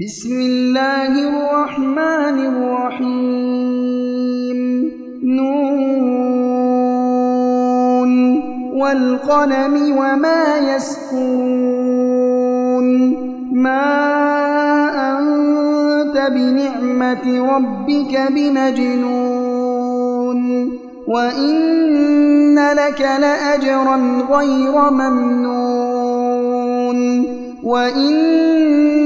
بسم الله الرحمن الرحيم. نون. والقلم وما يسكون. ما أنت بنعمة ربك بمجنون. وإن لك لأجرا غير ممنون.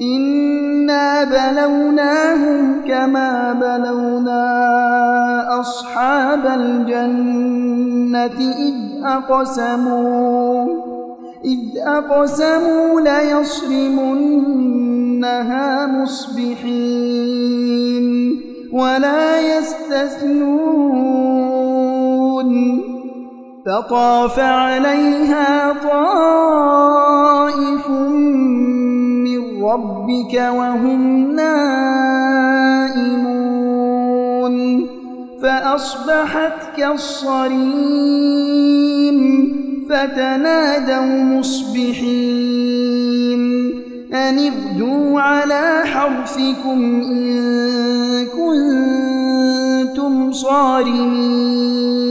إنا بلوناهم كما بلونا أصحاب الجنة إذ أقسموا إذ أقسموا ليصرمنها مصبحين ولا يستثنون فطاف عليها طائف ربك وهم نائمون فأصبحت كالصريم فتنادوا مصبحين أن اغدوا على حرثكم إن كنتم صارمين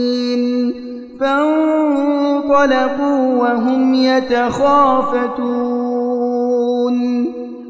فانطلقوا وهم يتخافتون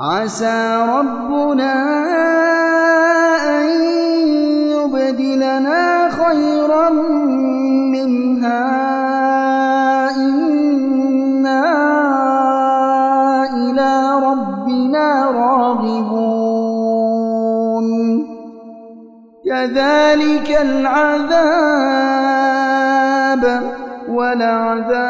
عسى ربنا أن يبدلنا خيرا منها. إنا إلى ربنا راغبون. كذلك العذاب ولعذاب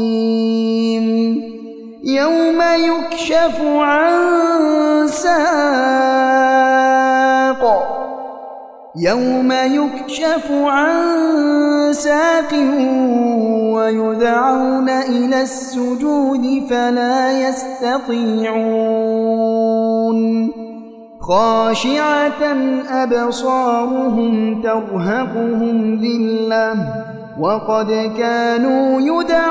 يكشف عن ساق. يوم يكشف عن ساق ويدعون إلى السجود فلا يستطيعون. خاشعة أبصارهم ترهقهم ذِلَّةٌ وقد كانوا يدعون